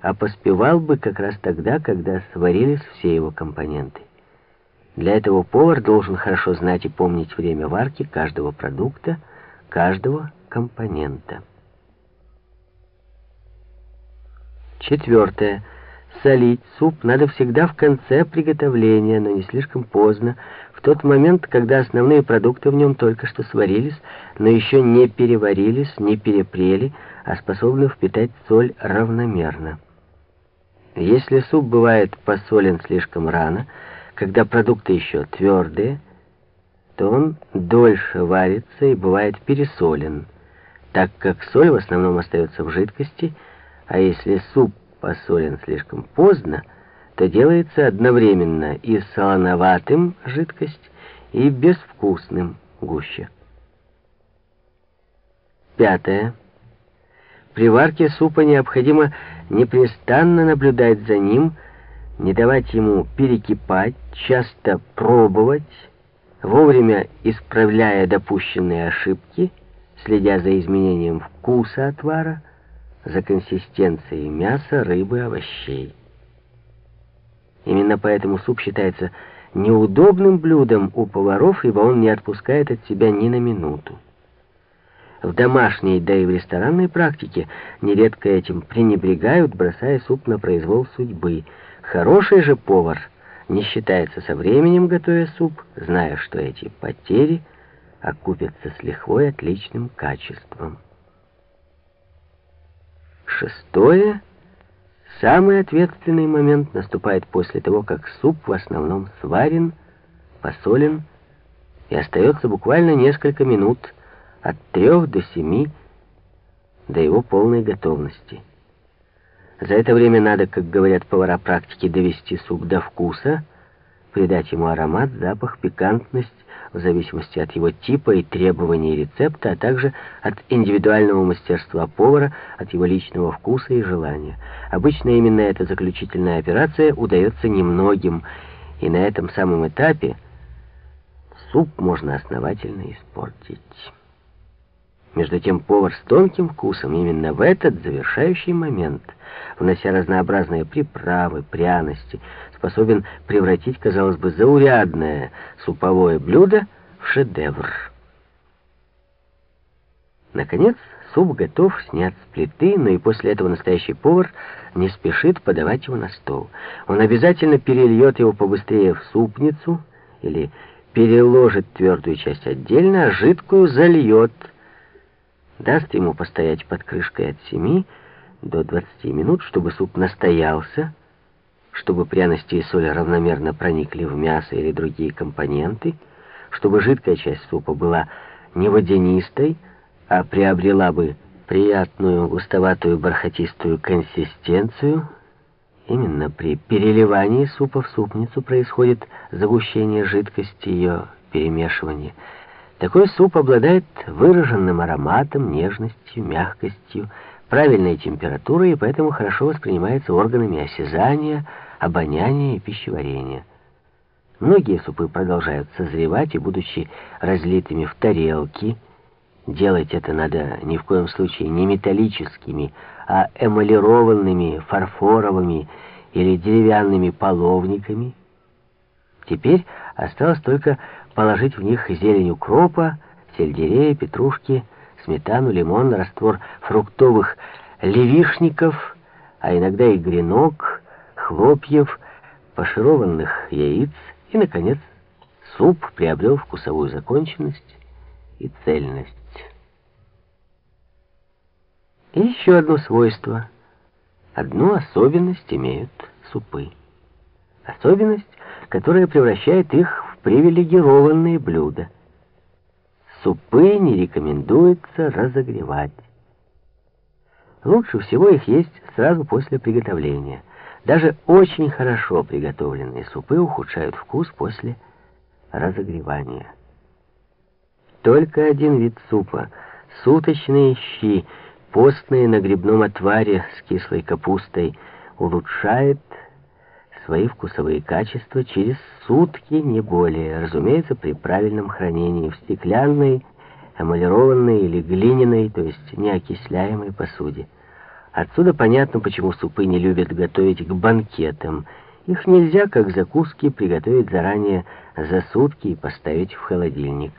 а поспевал бы как раз тогда, когда сварились все его компоненты. Для этого повар должен хорошо знать и помнить время варки каждого продукта, каждого компонента. Четвертое. Солить суп надо всегда в конце приготовления, но не слишком поздно, в тот момент, когда основные продукты в нем только что сварились, но еще не переварились, не перепрели, а способны впитать соль равномерно. Если суп бывает посолен слишком рано, когда продукты еще твердые, то он дольше варится и бывает пересолен, так как соль в основном остается в жидкости, а если суп посолен слишком поздно, то делается одновременно и солоноватым жидкость, и безвкусным гуще. Пятое. При варке супа необходимо непрестанно наблюдать за ним, не давать ему перекипать, часто пробовать, вовремя исправляя допущенные ошибки, следя за изменением вкуса отвара, за консистенцией мяса, рыбы, овощей. Именно поэтому суп считается неудобным блюдом у поваров, ибо он не отпускает от себя ни на минуту. В домашней, да и в ресторанной практике нередко этим пренебрегают, бросая суп на произвол судьбы. Хороший же повар не считается со временем, готовя суп, зная, что эти потери окупятся с лихвой отличным качеством. Шестое. Самый ответственный момент наступает после того, как суп в основном сварен, посолен и остается буквально несколько минут от трех до семи до его полной готовности. За это время надо, как говорят повара практики, довести суп до вкуса, придать ему аромат, запах, пикантность, в зависимости от его типа и требований рецепта, а также от индивидуального мастерства повара, от его личного вкуса и желания. Обычно именно эта заключительная операция удается немногим, и на этом самом этапе суп можно основательно испортить. Между тем повар с тонким вкусом именно в этот завершающий момент, внося разнообразные приправы, пряности, способен превратить, казалось бы, заурядное суповое блюдо в шедевр. Наконец, суп готов, снят с плиты, но и после этого настоящий повар не спешит подавать его на стол. Он обязательно перельет его побыстрее в супницу или переложит твердую часть отдельно, а жидкую зальет, даст ему постоять под крышкой от 7 до 20 минут, чтобы суп настоялся, чтобы пряности и соль равномерно проникли в мясо или другие компоненты, чтобы жидкая часть супа была не водянистой, а приобрела бы приятную густоватую бархатистую консистенцию. Именно при переливании супа в супницу происходит загущение жидкости, ее перемешивание. Такой суп обладает выраженным ароматом, нежностью, мягкостью, правильной температурой и поэтому хорошо воспринимается органами осязания, обоняния и пищеварения. Многие супы продолжают созревать и, будучи разлитыми в тарелки, делать это надо ни в коем случае не металлическими, а эмалированными фарфоровыми или деревянными половниками. Теперь осталось только положить в них зелень укропа, сельдерея, петрушки, сметану, лимон, раствор фруктовых левишников, а иногда и гренок, хлопьев, пашированных яиц и, наконец, суп приобрел вкусовую законченность и цельность. И еще одно свойство, одну особенность имеют супы. Особенность, которая превращает их в привилегированные блюда. Супы не рекомендуется разогревать. Лучше всего их есть сразу после приготовления. Даже очень хорошо приготовленные супы ухудшают вкус после разогревания. Только один вид супа — суточные щи, постные на грибном отваре с кислой капустой, улучшает свои вкусовые качества через сутки, не более, разумеется, при правильном хранении в стеклянной, эмалированной или глиняной, то есть неокисляемой посуде. Отсюда понятно, почему супы не любят готовить к банкетам. Их нельзя, как закуски, приготовить заранее за сутки и поставить в холодильник.